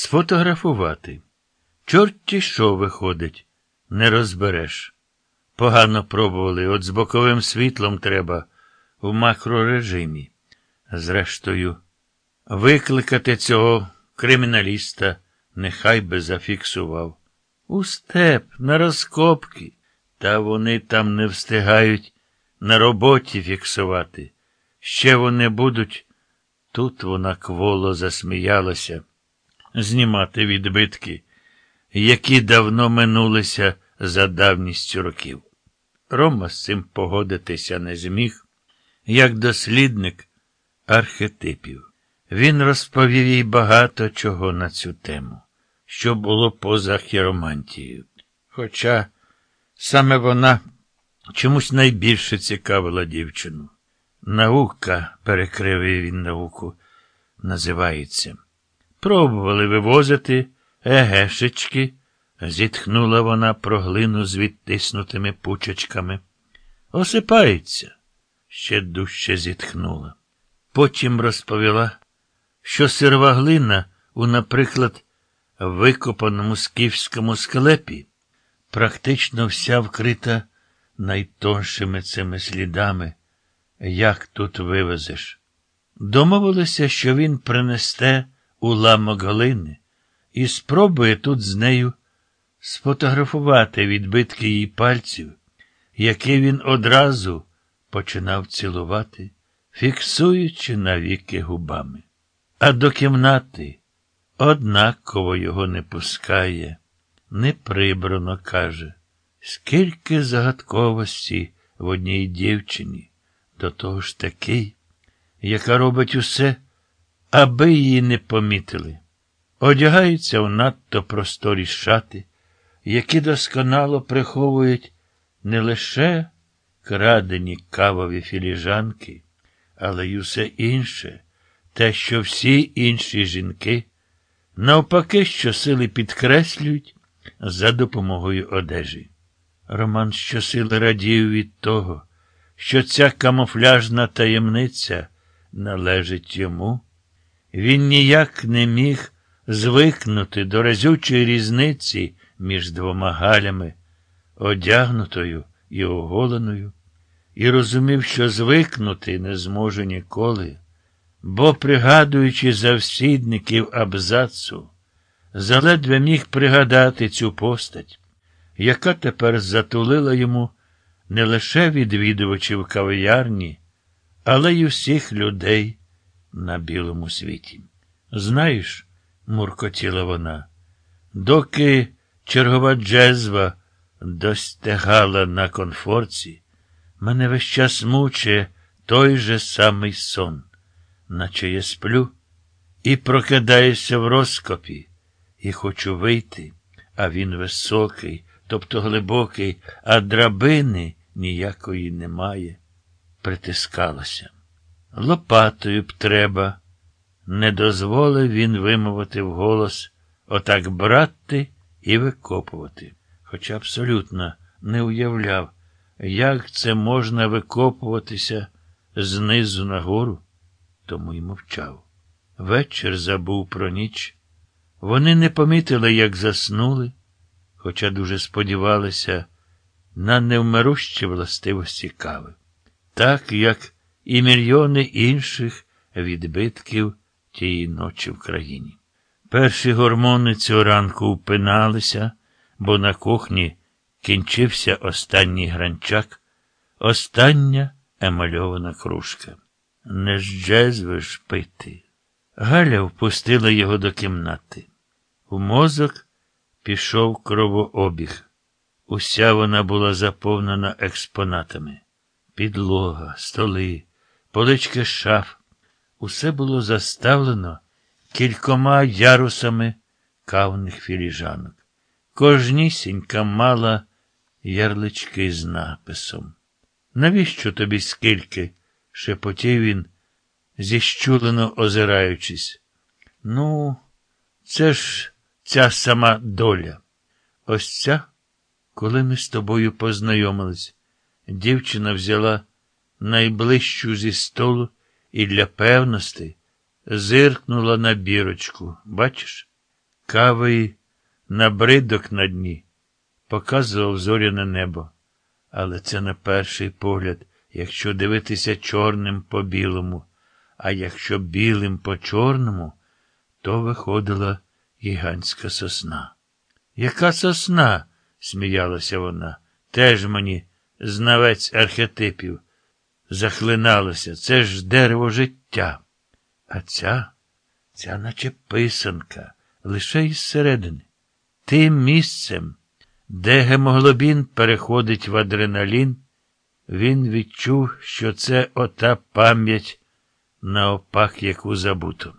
Сфотографувати. Чорті що виходить, не розбереш. Погано пробували, от з боковим світлом треба в макрорежимі. Зрештою, викликати цього криміналіста нехай би зафіксував. У степ, на розкопки, та вони там не встигають на роботі фіксувати. Ще вони будуть. Тут вона кволо засміялася, знімати відбитки, які давно минулися за давністю років. Рома з цим погодитися не зміг, як дослідник архетипів. Він розповів їй багато чого на цю тему, що було поза хіромантією. Хоча саме вона чомусь найбільше цікавила дівчину. Наука, перекривив він науку, називається. Пробували вивозити егешечки, зітхнула вона про глину з відтиснутими пучечками. Осипається, ще дужче зітхнула. Потім розповіла, що сирва глина у, наприклад, викопаному скіфському склепі практично вся вкрита найтоншими цими слідами. Як тут вивезеш? Домовилися, що він принесте уламок глини і спробує тут з нею сфотографувати відбитки її пальців, які він одразу починав цілувати, фіксуючи навіки губами. А до кімнати однаково його не пускає, не прибрано каже, скільки загадковості в одній дівчині, до того ж такий, яка робить усе, аби її не помітили. Одягаються в надто просторі шати, які досконало приховують не лише крадені кавові філіжанки, але й усе інше, те, що всі інші жінки, навпаки, щосили підкреслюють за допомогою одежі. Роман щосили радів від того, що ця камуфляжна таємниця належить йому. Він ніяк не міг звикнути до разючої різниці між двома галями, одягнутою і оголеною, і розумів, що звикнути не зможе ніколи, бо, пригадуючи завсідників абзацу, заледве міг пригадати цю постать, яка тепер затулила йому не лише відвідувачів кав'ярні, але й усіх людей на білому світі. Знаєш, муркотіла вона, доки чергова джезва достигала на конфорці, мене весь час мучає той же самий сон, наче я сплю і прокидаюся в розкопі, і хочу вийти, а він високий, тобто глибокий, а драбини ніякої немає. Притискалася. Лопатою б треба. Не дозволив він вимовити вголос отак брати і викопувати, хоча абсолютно не уявляв, як це можна викопуватися знизу нагору, тому й мовчав. Вечір забув про ніч. Вони не помітили, як заснули, хоча дуже сподівалися на невмирущі властивості кави, так як і мільйони інших відбитків тієї ночі в країні. Перші гормони цього ранку упиналися, бо на кухні кінчився останній гранчак, остання емальована кружка. Не ж пити. Галя впустила його до кімнати. У мозок пішов кровообіг. Уся вона була заповнена експонатами. Підлога, столи, полички шаф. Усе було заставлено кількома ярусами кавних філіжанок. Кожнісінька мала ярлички з написом. Навіщо тобі скільки? шепотів він, зіщулено озираючись. Ну, це ж ця сама доля. Ось ця, коли ми з тобою познайомились, дівчина взяла найближчу зі столу і для певності зиркнула на бірочку. Бачиш? Кавий набридок на дні показував зоряне небо. Але це на перший погляд, якщо дивитися чорним по білому, а якщо білим по чорному, то виходила гігантська сосна. Яка сосна? сміялася вона. Теж мені знавець архетипів. Захлиналося. Це ж дерево життя. А ця, ця наче писанка, лише із середини. Тим місцем, де гемоглобін переходить в адреналін, він відчув, що це ота пам'ять, наопак яку забуто.